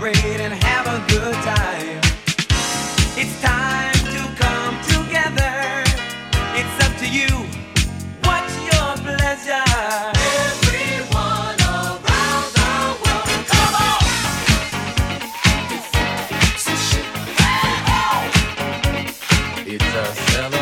celebrate and have a good time. It's time to come together. It's up to you. What's your pleasure? It's a celebration.